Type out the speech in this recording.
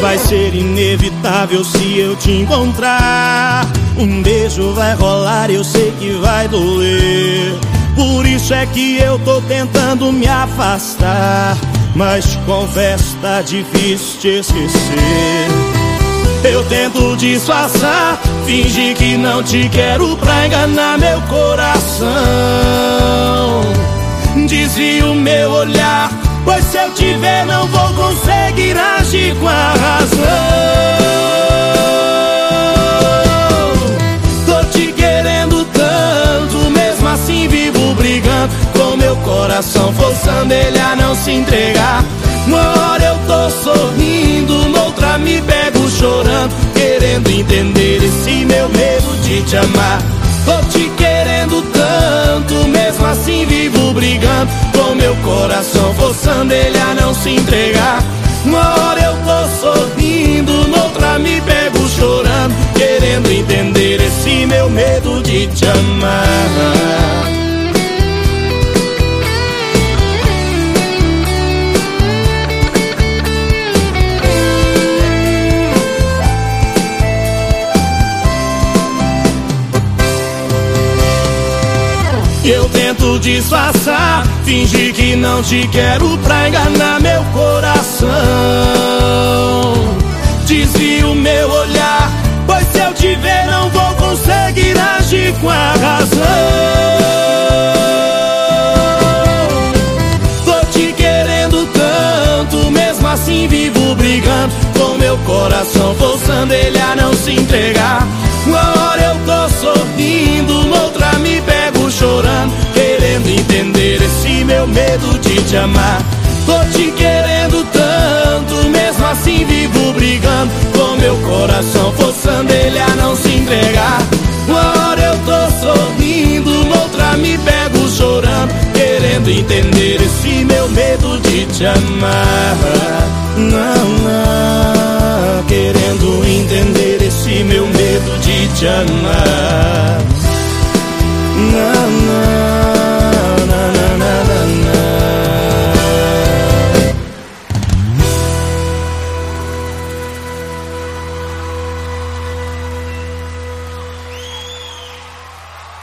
Vai ser inevitável se eu te encontrar. Um beijo vai rolar, eu sei que vai doer. Por isso é que eu tô tentando me afastar. Mas confesso, tá difícil te esquecer. Eu tento disfarçar, fingir que não te quero pra enganar meu coração. Desvio meu olhar, eu te ver não vou conseguir agir com a razão. Tô te querendo tanto, mesmo assim vivo brigando com meu coração, forçando ele a não se entregar. Uma hora eu tô sorrindo, noutra me pego chorando, querendo entender esse meu medo de te amar. Tô te coração, forçando ele a não se entregar. Uma hora eu tô sorrindo, noutra me pego chorando, querendo entender esse meu medo de te amar. Eu tento disfarçar, fingir que não te quero pra enganar meu coração. Desvio meu olhar, pois se eu te ver não vou conseguir agir com a razão. Tô te querendo tanto, mesmo assim vivo brigando com meu coração, forçando ele a não se entregar. Te amar. Tô te querendo tanto, mesmo assim vivo brigando com meu coração, forçando ele a não se entregar. Uma hora eu tô sorrindo, noutra me pego chorando, querendo entender esse meu medo de te amar. Não, não,